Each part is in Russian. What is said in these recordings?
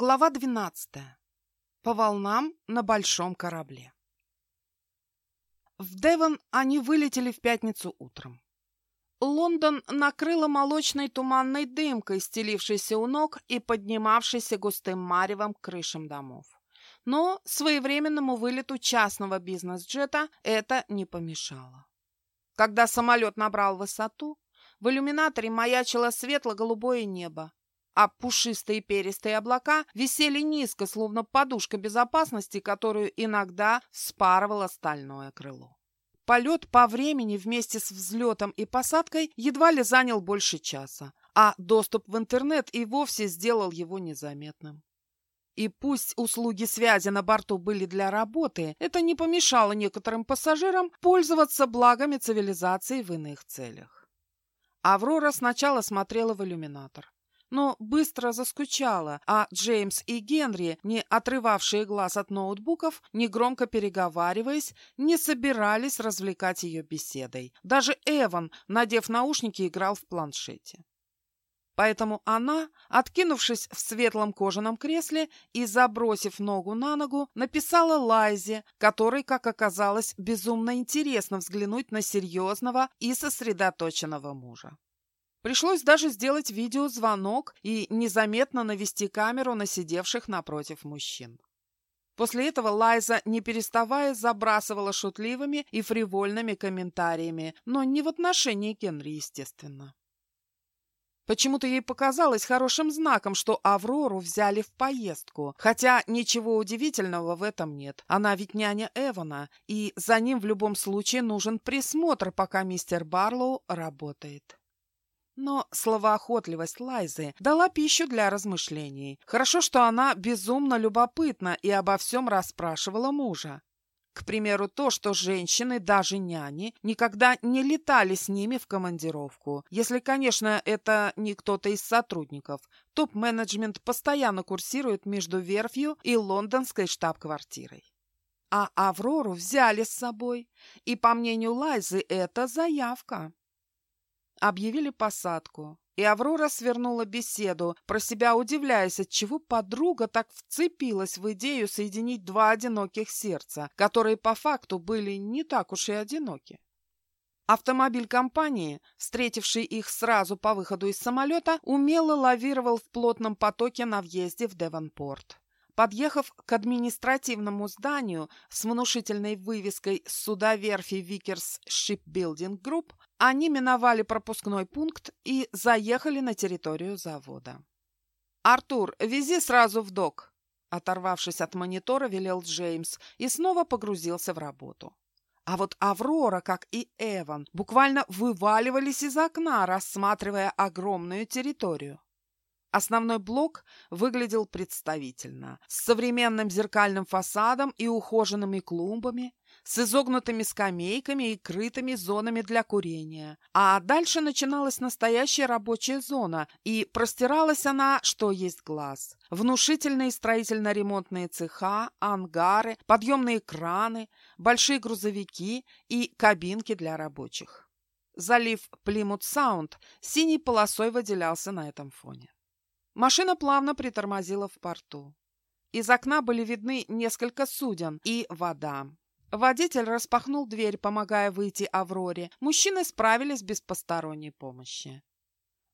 Глава 12. По волнам на большом корабле. В Девон они вылетели в пятницу утром. Лондон накрыло молочной туманной дымкой, стелившейся у ног и поднимавшейся густым маревом к крышам домов. Но своевременному вылету частного бизнес-джета это не помешало. Когда самолет набрал высоту, в иллюминаторе маячило светло-голубое небо, а пушистые перистые облака висели низко, словно подушка безопасности, которую иногда спарывало стальное крыло. Полет по времени вместе с взлетом и посадкой едва ли занял больше часа, а доступ в интернет и вовсе сделал его незаметным. И пусть услуги связи на борту были для работы, это не помешало некоторым пассажирам пользоваться благами цивилизации в иных целях. Аврора сначала смотрела в иллюминатор но быстро заскучала, а Джеймс и Генри, не отрывавшие глаз от ноутбуков, негромко переговариваясь, не собирались развлекать ее беседой. Даже Эван, надев наушники, играл в планшете. Поэтому она, откинувшись в светлом кожаном кресле и забросив ногу на ногу, написала Лайзе, которой, как оказалось, безумно интересно взглянуть на серьезного и сосредоточенного мужа. Пришлось даже сделать видеозвонок и незаметно навести камеру на сидевших напротив мужчин. После этого Лайза, не переставая, забрасывала шутливыми и фривольными комментариями, но не в отношении Генри, естественно. Почему-то ей показалось хорошим знаком, что Аврору взяли в поездку, хотя ничего удивительного в этом нет. Она ведь няня Эвана, и за ним в любом случае нужен присмотр, пока мистер Барлоу работает. Но словоохотливость Лайзы дала пищу для размышлений. Хорошо, что она безумно любопытна и обо всем расспрашивала мужа. К примеру, то, что женщины, даже няни, никогда не летали с ними в командировку. Если, конечно, это не кто-то из сотрудников. Топ-менеджмент постоянно курсирует между верфью и лондонской штаб-квартирой. А Аврору взяли с собой. И, по мнению Лайзы, это заявка. Объявили посадку, и Аврора свернула беседу, про себя удивляясь, отчего подруга так вцепилась в идею соединить два одиноких сердца, которые по факту были не так уж и одиноки. Автомобиль компании, встретивший их сразу по выходу из самолета, умело лавировал в плотном потоке на въезде в Девонпорт. Подъехав к административному зданию с внушительной вывеской суда верфи Vickers Shipbuilding Group, они миновали пропускной пункт и заехали на территорию завода. «Артур, вези сразу в док!» Оторвавшись от монитора, велел Джеймс и снова погрузился в работу. А вот Аврора, как и Эван, буквально вываливались из окна, рассматривая огромную территорию. Основной блок выглядел представительно, с современным зеркальным фасадом и ухоженными клумбами, с изогнутыми скамейками и крытыми зонами для курения. А дальше начиналась настоящая рабочая зона, и простиралась она, что есть глаз. Внушительные строительно-ремонтные цеха, ангары, подъемные краны, большие грузовики и кабинки для рабочих. Залив Плимут-Саунд синей полосой выделялся на этом фоне. Машина плавно притормозила в порту. Из окна были видны несколько суден и вода. Водитель распахнул дверь, помогая выйти Авроре. Мужчины справились без посторонней помощи.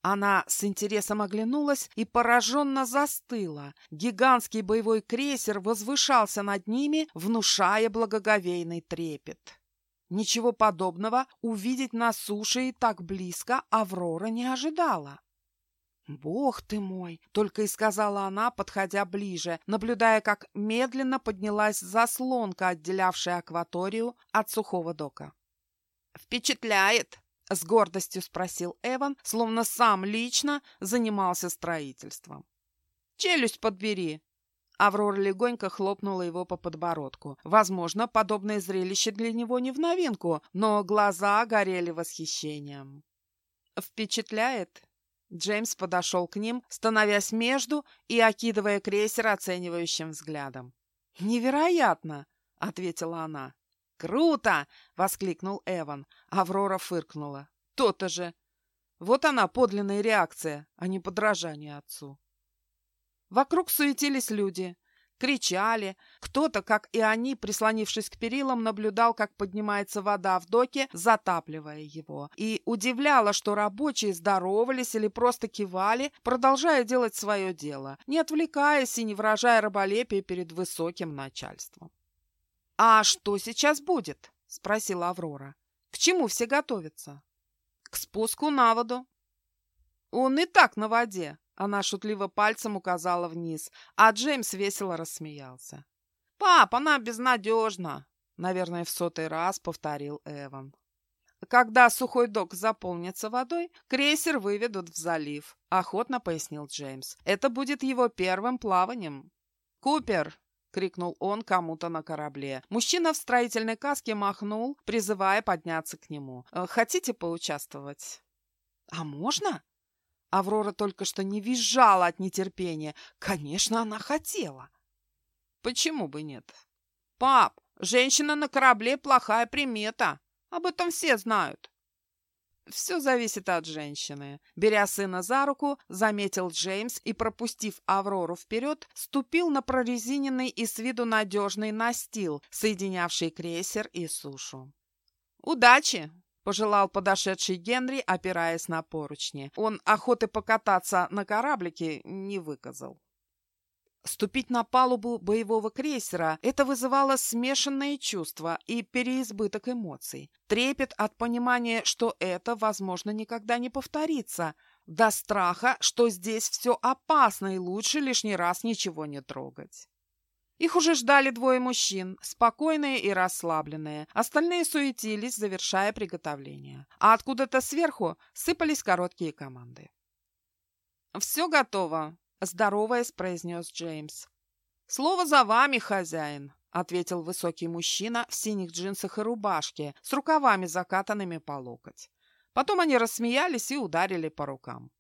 Она с интересом оглянулась и пораженно застыла. Гигантский боевой крейсер возвышался над ними, внушая благоговейный трепет. Ничего подобного увидеть на суше и так близко Аврора не ожидала. «Бог ты мой!» — только и сказала она, подходя ближе, наблюдая, как медленно поднялась заслонка, отделявшая акваторию от сухого дока. «Впечатляет!» — с гордостью спросил Эван, словно сам лично занимался строительством. «Челюсть подбери!» Аврора легонько хлопнула его по подбородку. Возможно, подобное зрелище для него не в новинку, но глаза горели восхищением. «Впечатляет?» Джеймс подошел к ним, становясь между и окидывая крейсер оценивающим взглядом. «Невероятно!» — ответила она. «Круто!» — воскликнул Эван. Аврора фыркнула. «То-то же! Вот она, подлинная реакция, а не подражание отцу». Вокруг суетились люди. Кричали. Кто-то, как и они, прислонившись к перилам, наблюдал, как поднимается вода в доке, затапливая его. И удивляло, что рабочие здоровались или просто кивали, продолжая делать свое дело, не отвлекаясь и не выражая раболепия перед высоким начальством. «А что сейчас будет?» — спросила Аврора. «К чему все готовятся?» «К спуску на воду». «Он и так на воде», она шутливо пальцем указала вниз, а Джеймс весело рассмеялся. «Пап, она безнадежна!» — наверное, в сотый раз повторил Эван. «Когда сухой док заполнится водой, крейсер выведут в залив», — охотно пояснил Джеймс. «Это будет его первым плаванием». «Купер!» — крикнул он кому-то на корабле. Мужчина в строительной каске махнул, призывая подняться к нему. «Хотите поучаствовать?» «А можно?» Аврора только что не визжала от нетерпения. Конечно, она хотела. Почему бы нет? Пап, женщина на корабле плохая примета. Об этом все знают. Все зависит от женщины. Беря сына за руку, заметил Джеймс и, пропустив Аврору вперед, ступил на прорезиненный и с виду надежный настил, соединявший крейсер и сушу. «Удачи!» Пожелал подошедший Генри, опираясь на поручни. Он охоты покататься на кораблике не выказал. Ступить на палубу боевого крейсера – это вызывало смешанные чувства и переизбыток эмоций. Трепет от понимания, что это, возможно, никогда не повторится, до страха, что здесь все опасно и лучше лишний раз ничего не трогать. Их уже ждали двое мужчин, спокойные и расслабленные. Остальные суетились, завершая приготовление. А откуда-то сверху сыпались короткие команды. «Все готово», — здороваясь, произнес Джеймс. «Слово за вами, хозяин», — ответил высокий мужчина в синих джинсах и рубашке, с рукавами закатанными по локоть. Потом они рассмеялись и ударили по рукам.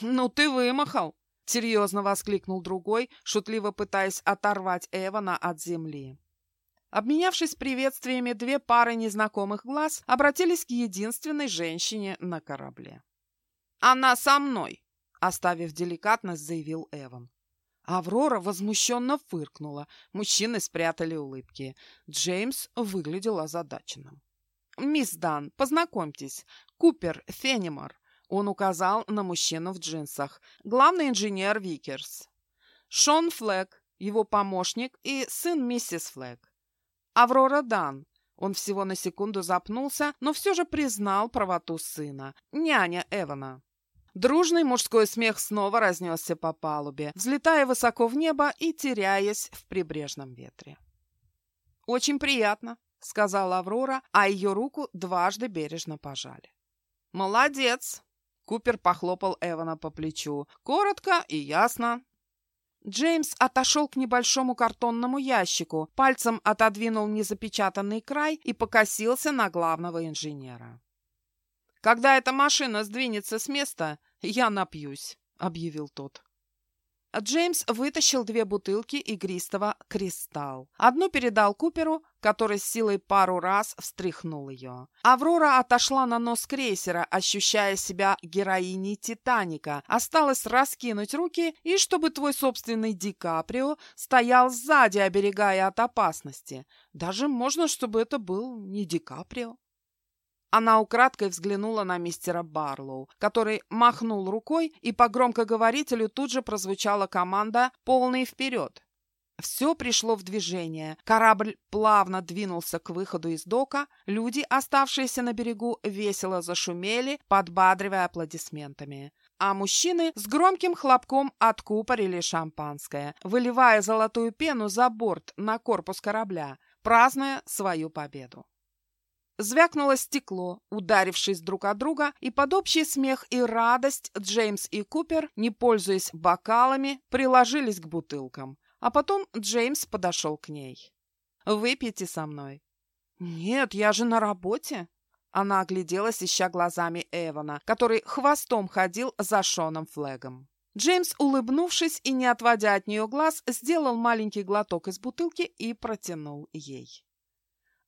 «Ну ты вымахал!» — серьезно воскликнул другой, шутливо пытаясь оторвать Эвана от земли. Обменявшись приветствиями, две пары незнакомых глаз обратились к единственной женщине на корабле. «Она со мной!» — оставив деликатность, заявил Эван. Аврора возмущенно фыркнула. Мужчины спрятали улыбки. Джеймс выглядел озадаченным. «Мисс Дан, познакомьтесь. Купер Фенимор, он указал на мужчину в джинсах. Главный инженер Vickers. Шон Флэг, его помощник и сын миссис Флэг. Аврора Дан. Он всего на секунду запнулся, но все же признал правоту сына. Няня Эвана. Дружный мужской смех снова разнесся по палубе, взлетая высоко в небо и теряясь в прибрежном ветре. «Очень приятно», — сказала Аврора, а ее руку дважды бережно пожали. «Молодец!» Купер похлопал Эвана по плечу. «Коротко и ясно». Джеймс отошел к небольшому картонному ящику, пальцем отодвинул незапечатанный край и покосился на главного инженера. «Когда эта машина сдвинется с места, я напьюсь», — объявил тот. Джеймс вытащил две бутылки игристого «Кристалл». Одну передал Куперу, который с силой пару раз встряхнул ее. Аврора отошла на нос крейсера, ощущая себя героиней «Титаника». Осталось раскинуть руки, и чтобы твой собственный Ди Каприо стоял сзади, оберегая от опасности. Даже можно, чтобы это был не Ди Каприо. Она украдкой взглянула на мистера Барлоу, который махнул рукой, и по громкоговорителю тут же прозвучала команда «Полный вперед!». Все пришло в движение. Корабль плавно двинулся к выходу из дока. Люди, оставшиеся на берегу, весело зашумели, подбадривая аплодисментами. А мужчины с громким хлопком откупорили шампанское, выливая золотую пену за борт на корпус корабля, празднуя свою победу. Звякнуло стекло, ударившись друг от друга, и под общий смех и радость Джеймс и Купер, не пользуясь бокалами, приложились к бутылкам. А потом Джеймс подошел к ней. «Выпейте со мной». «Нет, я же на работе». Она огляделась, ища глазами Эвана, который хвостом ходил за Шоном Флегом. Джеймс, улыбнувшись и не отводя от нее глаз, сделал маленький глоток из бутылки и протянул ей.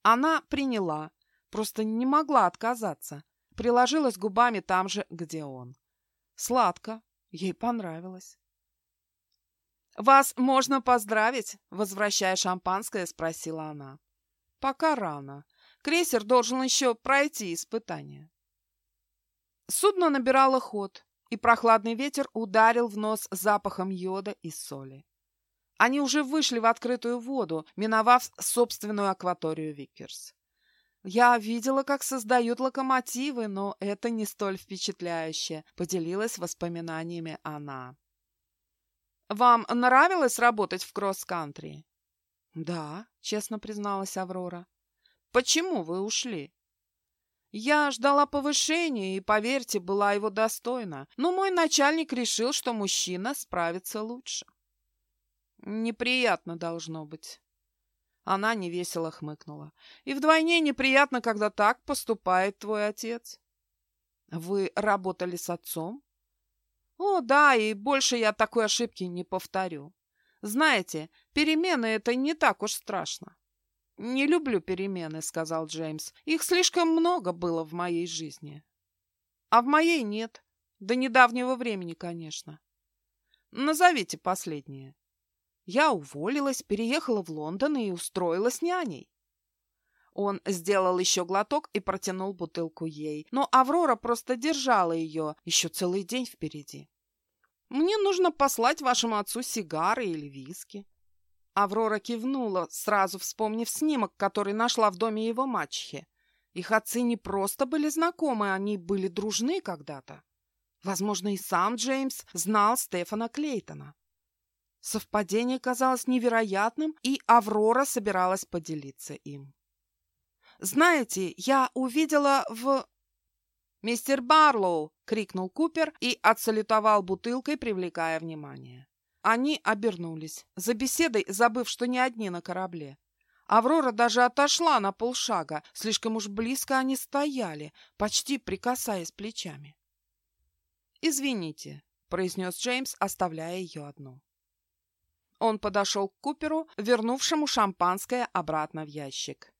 Она приняла, Просто не могла отказаться. Приложилась губами там же, где он. Сладко. Ей понравилось. «Вас можно поздравить?» — возвращая шампанское, спросила она. «Пока рано. Крейсер должен еще пройти испытание». Судно набирало ход, и прохладный ветер ударил в нос запахом йода и соли. Они уже вышли в открытую воду, миновав собственную акваторию Виккерс. Я видела, как создают локомотивы, но это не столь впечатляюще, поделилась воспоминаниями она. Вам нравилось работать в кросс-кантри? Да, честно призналась Аврора. Почему вы ушли? Я ждала повышения и, поверьте, была его достойна, но мой начальник решил, что мужчина справится лучше. Неприятно должно быть. Она невесело хмыкнула. И вдвойне неприятно, когда так поступает твой отец. Вы работали с отцом? О, да, и больше я такой ошибки не повторю. Знаете, перемены — это не так уж страшно. «Не люблю перемены», — сказал Джеймс. «Их слишком много было в моей жизни». «А в моей нет. До недавнего времени, конечно». «Назовите последнее». Я уволилась, переехала в Лондон и устроилась няней. Он сделал еще глоток и протянул бутылку ей, но Аврора просто держала ее, еще целый день впереди. «Мне нужно послать вашему отцу сигары или виски». Аврора кивнула, сразу вспомнив снимок, который нашла в доме его мачехи. Их отцы не просто были знакомы, они были дружны когда-то. Возможно, и сам Джеймс знал Стефана Клейтона. Совпадение казалось невероятным, и Аврора собиралась поделиться им. «Знаете, я увидела в...» «Мистер Барлоу!» — крикнул Купер и отсалютовал бутылкой, привлекая внимание. Они обернулись, за беседой забыв, что не одни на корабле. Аврора даже отошла на полшага, слишком уж близко они стояли, почти прикасаясь плечами. «Извините», — произнес Джеймс, оставляя ее одну. Он подошел к Куперу, вернувшему шампанское обратно в ящик.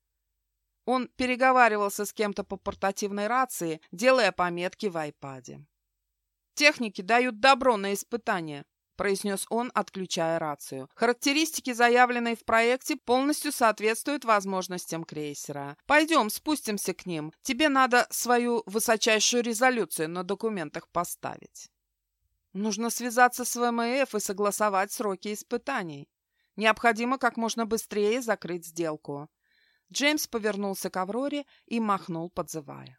Он переговаривался с кем-то по портативной рации, делая пометки в айпаде. «Техники дают добро на испытания», — произнес он, отключая рацию. «Характеристики, заявленные в проекте, полностью соответствуют возможностям крейсера. Пойдем, спустимся к ним. Тебе надо свою высочайшую резолюцию на документах поставить». Нужно связаться с ВМФ и согласовать сроки испытаний. Необходимо как можно быстрее закрыть сделку. Джеймс повернулся к Авроре и махнул, подзывая.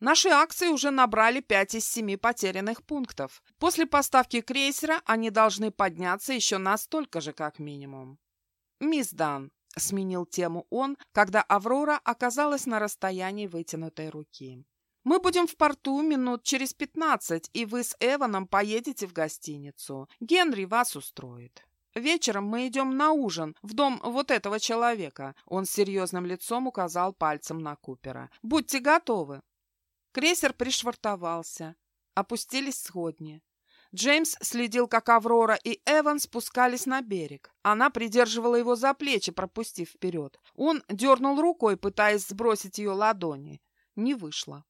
Наши акции уже набрали 5 из 7 потерянных пунктов. После поставки крейсера они должны подняться еще настолько же, как минимум. «Мисс Дан», — сменил тему он, когда Аврора оказалась на расстоянии вытянутой руки. «Мы будем в порту минут через пятнадцать, и вы с Эваном поедете в гостиницу. Генри вас устроит». Вечером мы идем на ужин в дом вот этого человека. Он с серьезным лицом указал пальцем на Купера. Будьте готовы. Крейсер пришвартовался. Опустились сходни. Джеймс следил, как Аврора и Эван спускались на берег. Она придерживала его за плечи, пропустив вперед. Он дернул рукой, пытаясь сбросить ее ладони. Не вышло.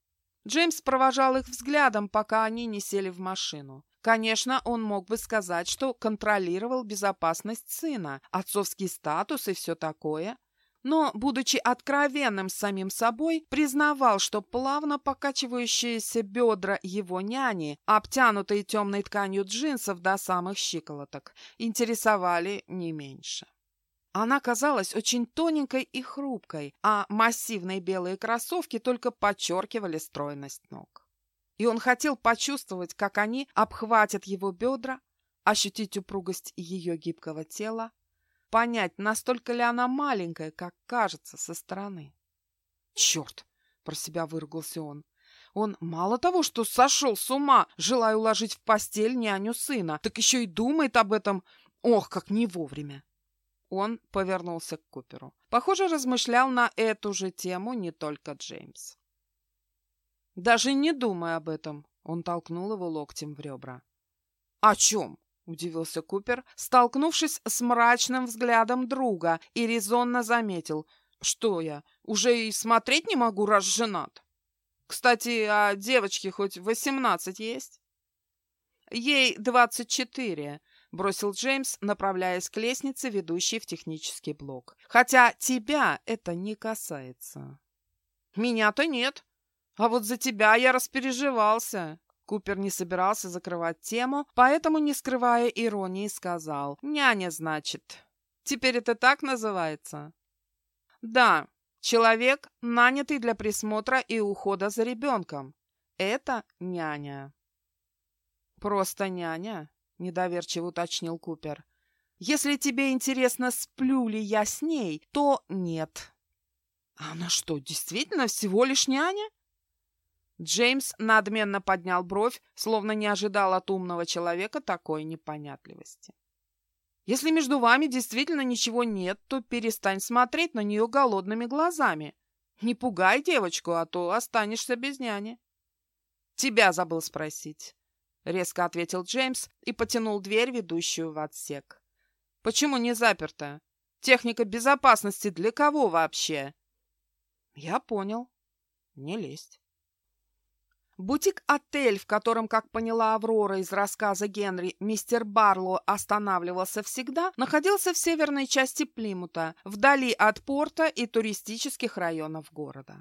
Джеймс провожал их взглядом, пока они не сели в машину. Конечно, он мог бы сказать, что контролировал безопасность сына, отцовский статус и все такое, но, будучи откровенным самим собой, признавал, что плавно покачивающиеся бедра его няни, обтянутые темной тканью джинсов до самых щиколоток, интересовали не меньше. Она казалась очень тоненькой и хрупкой, а массивные белые кроссовки только подчеркивали стройность ног. И он хотел почувствовать, как они обхватят его бедра, ощутить упругость ее гибкого тела, понять, настолько ли она маленькая, как кажется со стороны. «Черт!» — про себя выругался он. Он мало того, что сошел с ума, желая уложить в постель няню сына, так еще и думает об этом, ох, как не вовремя. Он повернулся к Куперу. Похоже, размышлял на эту же тему не только Джеймс. «Даже не думай об этом», — он толкнул его локтем в ребра. «О чем?» — удивился Купер, столкнувшись с мрачным взглядом друга, и резонно заметил. «Что я, уже и смотреть не могу, раз женат? Кстати, а девочке хоть восемнадцать есть?» «Ей двадцать четыре», — бросил Джеймс, направляясь к лестнице, ведущей в технический блок. «Хотя тебя это не касается». «Меня-то нет. А вот за тебя я распереживался». Купер не собирался закрывать тему, поэтому, не скрывая иронии, сказал «Няня, значит». «Теперь это так называется?» «Да, человек, нанятый для присмотра и ухода за ребенком. Это няня». «Просто няня?» — недоверчиво уточнил Купер. «Если тебе интересно, сплю ли я с ней, то нет». «Она что, действительно всего лишь няня?» Джеймс надменно поднял бровь, словно не ожидал от умного человека такой непонятливости. «Если между вами действительно ничего нет, то перестань смотреть на нее голодными глазами. Не пугай девочку, а то останешься без няни». «Тебя забыл спросить», — резко ответил Джеймс и потянул дверь, ведущую в отсек. «Почему не заперта? Техника безопасности для кого вообще?» «Я понял. Не лезть». Бутик-отель, в котором, как поняла Аврора из рассказа Генри, мистер Барло останавливался всегда, находился в северной части Плимута, вдали от порта и туристических районов города.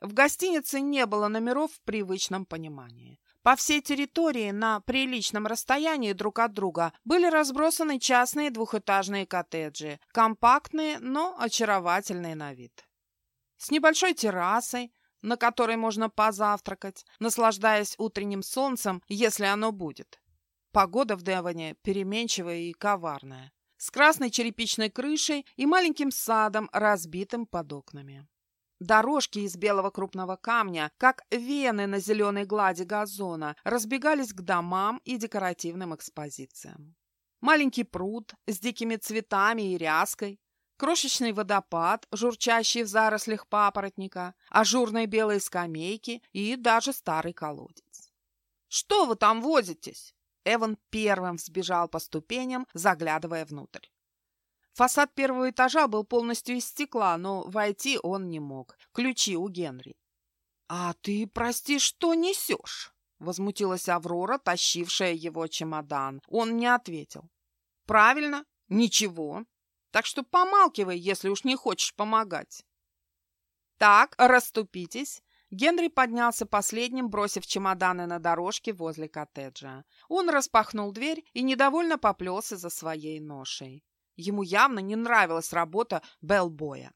В гостинице не было номеров в привычном понимании. По всей территории на приличном расстоянии друг от друга были разбросаны частные двухэтажные коттеджи, компактные, но очаровательные на вид. С небольшой террасой, на которой можно позавтракать, наслаждаясь утренним солнцем, если оно будет. Погода в Девоне переменчивая и коварная, с красной черепичной крышей и маленьким садом, разбитым под окнами. Дорожки из белого крупного камня, как вены на зеленой глади газона, разбегались к домам и декоративным экспозициям. Маленький пруд с дикими цветами и ряской, крошечный водопад, журчащий в зарослях папоротника, ажурные белые скамейки и даже старый колодец. «Что вы там возитесь?» Эван первым взбежал по ступеням, заглядывая внутрь. Фасад первого этажа был полностью из стекла, но войти он не мог. Ключи у Генри. «А ты, прости, что несешь?» — возмутилась Аврора, тащившая его чемодан. Он не ответил. «Правильно, ничего. Так что помалкивай, если уж не хочешь помогать. Так, расступитесь. Генри поднялся последним, бросив чемоданы на дорожке возле коттеджа. Он распахнул дверь и недовольно поплелся за своей ношей. Ему явно не нравилась работа Белбоя.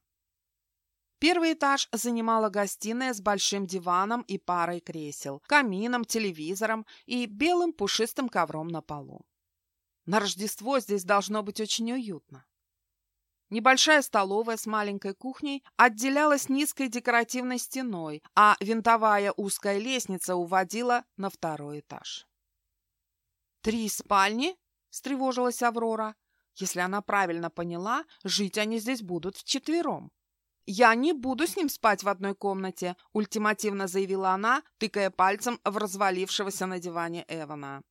Первый этаж занимала гостиная с большим диваном и парой кресел, камином, телевизором и белым пушистым ковром на полу. На Рождество здесь должно быть очень уютно. Небольшая столовая с маленькой кухней отделялась низкой декоративной стеной, а винтовая узкая лестница уводила на второй этаж. «Три спальни?» – встревожилась Аврора. «Если она правильно поняла, жить они здесь будут вчетвером». «Я не буду с ним спать в одной комнате», – ультимативно заявила она, тыкая пальцем в развалившегося на диване Эвана.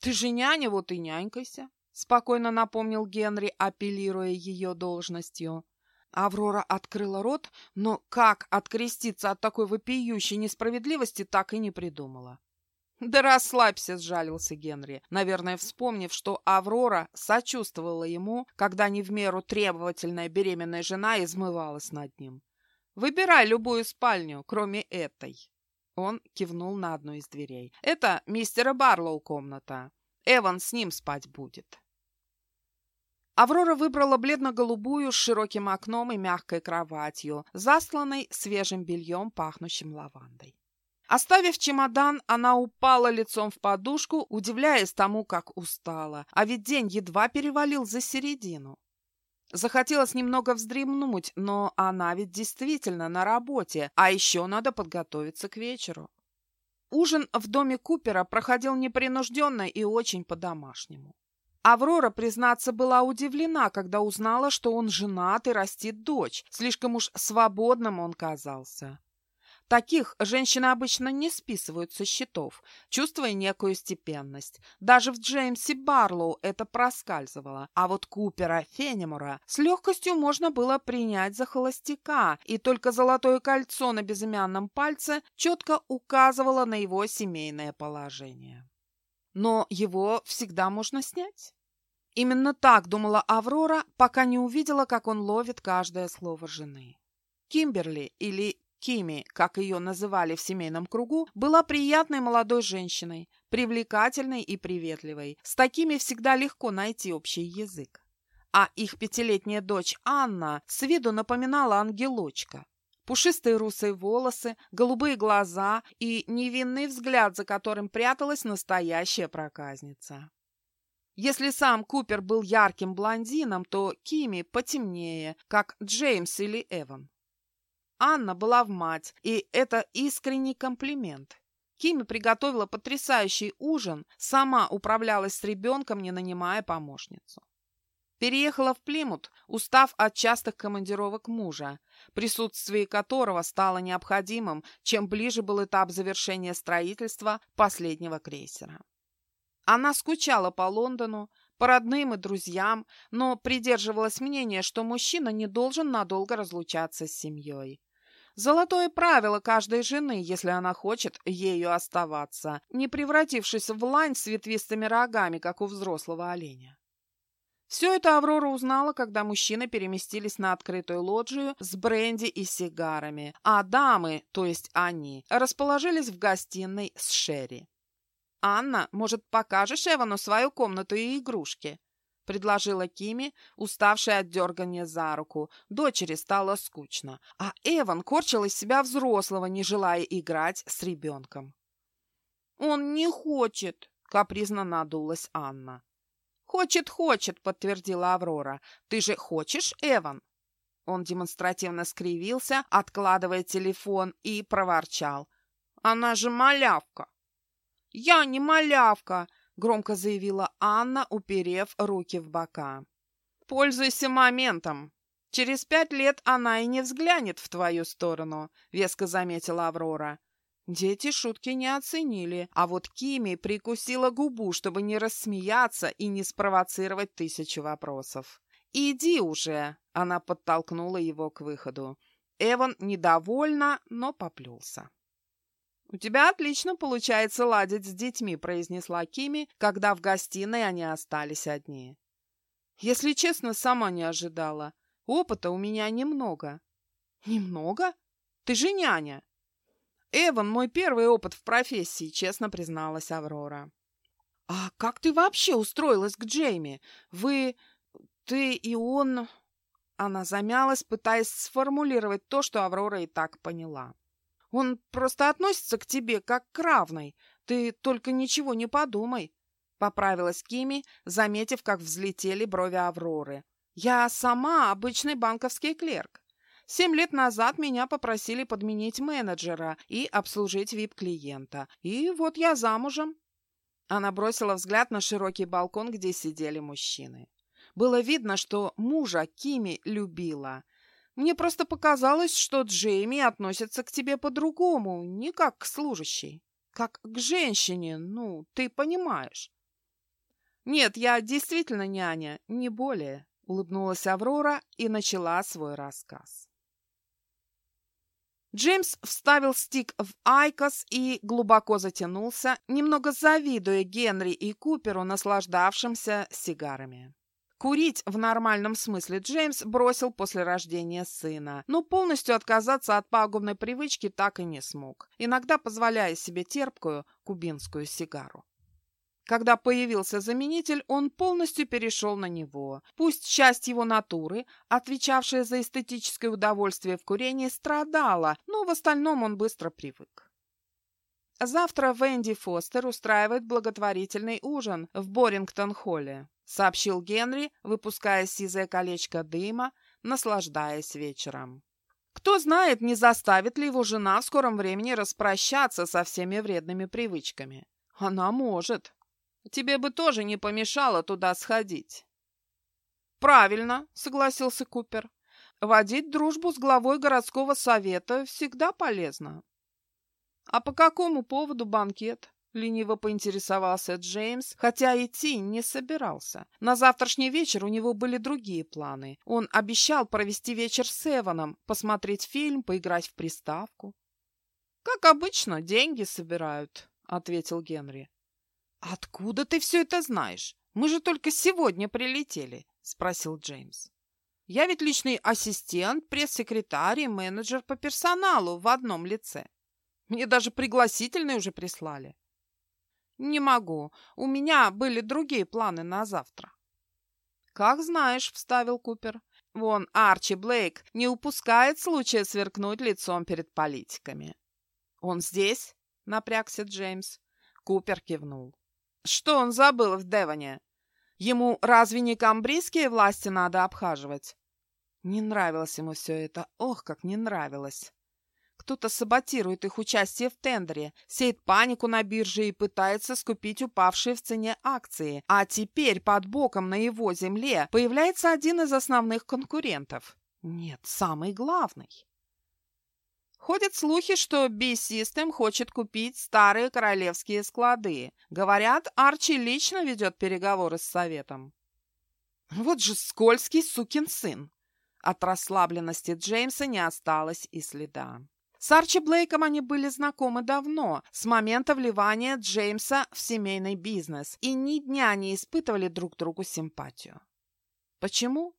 «Ты же няня, вот и нянькайся», спокойно напомнил Генри, апеллируя ее должностью. Аврора открыла рот, но как откреститься от такой вопиющей несправедливости, так и не придумала. «Да расслабься», — сжалился Генри, наверное, вспомнив, что Аврора сочувствовала ему, когда не в меру требовательная беременная жена измывалась над ним. «Выбирай любую спальню, кроме этой». Он кивнул на одну из дверей. «Это мистера Барлоу комната. Эван с ним спать будет». Аврора выбрала бледно-голубую с широким окном и мягкой кроватью, засланной свежим бельем, пахнущим лавандой. Оставив чемодан, она упала лицом в подушку, удивляясь тому, как устала, а ведь день едва перевалил за середину. Захотелось немного вздремнуть, но она ведь действительно на работе, а еще надо подготовиться к вечеру. Ужин в доме Купера проходил непринужденно и очень по-домашнему. Аврора, признаться, была удивлена, когда узнала, что он женат и растит дочь. Слишком уж свободным он казался. Таких женщины обычно не списывают со счетов, чувствуя некую степенность. Даже в Джеймсе Барлоу это проскальзывало. А вот Купера Фенемора с легкостью можно было принять за холостяка, и только золотое кольцо на безымянном пальце четко указывало на его семейное положение. но его всегда можно снять. Именно так думала Аврора, пока не увидела, как он ловит каждое слово жены. Кимберли или Кими, как ее называли в семейном кругу, была приятной молодой женщиной, привлекательной и приветливой. С такими всегда легко найти общий язык. А их пятилетняя дочь Анна с виду напоминала ангелочка. Пушистые русые волосы, голубые глаза и невинный взгляд, за которым пряталась настоящая проказница. Если сам Купер был ярким блондином, то Кими потемнее, как Джеймс или Эван. Анна была в мать, и это искренний комплимент. Кими приготовила потрясающий ужин, сама управлялась с ребенком, не нанимая помощницу. Переехала в Плимут, устав от частых командировок мужа, присутствие которого стало необходимым, чем ближе был этап завершения строительства последнего крейсера. Она скучала по Лондону, по родным и друзьям, но придерживалась мнения, что мужчина не должен надолго разлучаться с семьей. Золотое правило каждой жены, если она хочет ею оставаться, не превратившись в лань с ветвистыми рогами, как у взрослого оленя. Все это Аврора узнала, когда мужчины переместились на открытую лоджию с бренди и сигарами, а дамы, то есть они, расположились в гостиной с Шерри. «Анна, может, покажешь Эвану свою комнату и игрушки?» — предложила Кими, уставшая от дергания за руку. Дочери стало скучно, а Эван корчил из себя взрослого, не желая играть с ребенком. «Он не хочет», — капризно надулась Анна. «Хочет, хочет», — подтвердила Аврора. «Ты же хочешь, Эван?» Он демонстративно скривился, откладывая телефон, и проворчал. «Она же малявка!» «Я не малявка!» — громко заявила Анна, уперев руки в бока. «Пользуйся моментом. Через пять лет она и не взглянет в твою сторону», — веско заметила Аврора. Дети шутки не оценили, а вот Кими прикусила губу, чтобы не рассмеяться и не спровоцировать тысячу вопросов. «Иди уже!» — она подтолкнула его к выходу. Эван недовольно, но поплелся. «У тебя отлично получается ладить с детьми», — произнесла Кими, когда в гостиной они остались одни. «Если честно, сама не ожидала. Опыта у меня немного». «Немного? Ты же няня!» Эван, мой первый опыт в профессии, честно призналась Аврора. А как ты вообще устроилась к Джейми? Вы... ты и он... Она замялась, пытаясь сформулировать то, что Аврора и так поняла. Он просто относится к тебе как к равной. Ты только ничего не подумай. Поправилась Кими, заметив, как взлетели брови Авроры. Я сама обычный банковский клерк. Семь лет назад меня попросили подменить менеджера и обслужить вип-клиента. И вот я замужем. Она бросила взгляд на широкий балкон, где сидели мужчины. Было видно, что мужа Кими любила. Мне просто показалось, что Джейми относится к тебе по-другому, не как к служащей, как к женщине, ну, ты понимаешь. Нет, я действительно няня, не более, улыбнулась Аврора и начала свой рассказ. Джеймс вставил стик в IQOS и глубоко затянулся, немного завидуя Генри и Куперу, наслаждавшимся сигарами. Курить в нормальном смысле Джеймс бросил после рождения сына, но полностью отказаться от пагубной привычки так и не смог, иногда позволяя себе терпкую кубинскую сигару. Когда появился заменитель, он полностью перешел на него. Пусть часть его натуры, отвечавшая за эстетическое удовольствие в курении, страдала, но в остальном он быстро привык. «Завтра Венди Фостер устраивает благотворительный ужин в Борингтон-холле», сообщил Генри, выпуская сизое колечко дыма, наслаждаясь вечером. Кто знает, не заставит ли его жена в скором времени распрощаться со всеми вредными привычками. Она может. Тебе бы тоже не помешало туда сходить. Правильно, согласился Купер. Водить дружбу с главой городского совета всегда полезно. А по какому поводу банкет? Лениво поинтересовался Джеймс, хотя идти не собирался. На завтрашний вечер у него были другие планы. Он обещал провести вечер с Эваном, посмотреть фильм, поиграть в приставку. «Как обычно, деньги собирают», — ответил Генри. «Откуда ты все это знаешь? Мы же только сегодня прилетели», — спросил Джеймс. «Я ведь личный ассистент, пресс-секретарь и менеджер по персоналу в одном лице. Мне даже пригласительные уже прислали». «Не могу. У меня были другие планы на завтра». «Как знаешь», — вставил Купер. «Вон Арчи Блейк не упускает случая сверкнуть лицом перед политиками». «Он здесь?» — напрягся Джеймс. Купер кивнул. Что он забыл в Девоне? Ему разве не камбрийские власти надо обхаживать? Не нравилось ему все это. Ох, как не нравилось. Кто-то саботирует их участие в тендере, сеет панику на бирже и пытается скупить упавшие в цене акции. А теперь под боком на его земле появляется один из основных конкурентов. Нет, самый главный. Ходят слухи, что B-System хочет купить старые королевские склады. Говорят, Арчи лично ведет переговоры с Советом. Вот же скользкий сукин сын. От расслабленности Джеймса не осталось и следа. С Арчи Блейком они были знакомы давно, с момента вливания Джеймса в семейный бизнес, и ни дня не испытывали друг другу симпатию. Почему?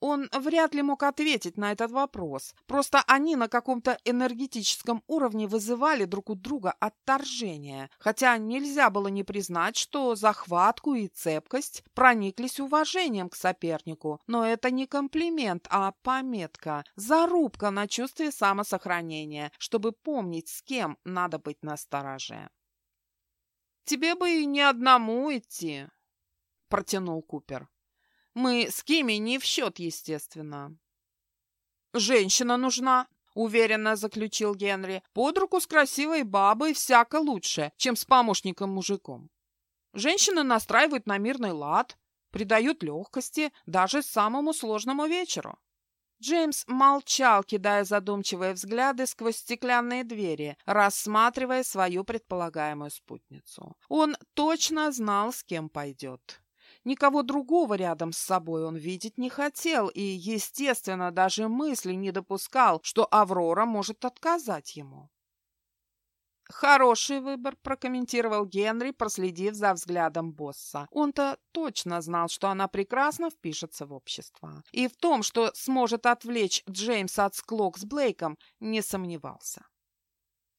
Он вряд ли мог ответить на этот вопрос. Просто они на каком-то энергетическом уровне вызывали друг у друга отторжение. Хотя нельзя было не признать, что захватку и цепкость прониклись уважением к сопернику. Но это не комплимент, а пометка, зарубка на чувстве самосохранения, чтобы помнить, с кем надо быть настороже. «Тебе бы и не одному идти», — протянул Купер. Мы с Кими не в счет, естественно. «Женщина нужна», — уверенно заключил Генри. «Под руку с красивой бабой всяко лучше, чем с помощником-мужиком. Женщина настраивает на мирный лад, придают легкости даже самому сложному вечеру». Джеймс молчал, кидая задумчивые взгляды сквозь стеклянные двери, рассматривая свою предполагаемую спутницу. Он точно знал, с кем пойдет. Никого другого рядом с собой он видеть не хотел и, естественно, даже мысли не допускал, что Аврора может отказать ему. «Хороший выбор», – прокомментировал Генри, проследив за взглядом босса. Он-то точно знал, что она прекрасно впишется в общество. И в том, что сможет отвлечь Джеймса от склок с Блейком, не сомневался.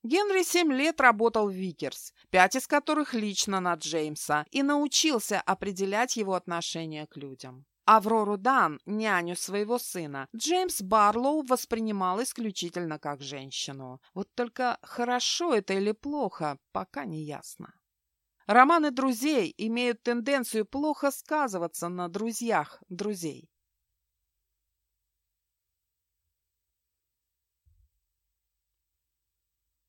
Генри семь лет работал в Vickers, пять из которых лично на Джеймса, и научился определять его отношение к людям. Аврору Дан, няню своего сына, Джеймс Барлоу воспринимал исключительно как женщину. Вот только хорошо это или плохо, пока не ясно. Романы друзей имеют тенденцию плохо сказываться на друзьях друзей.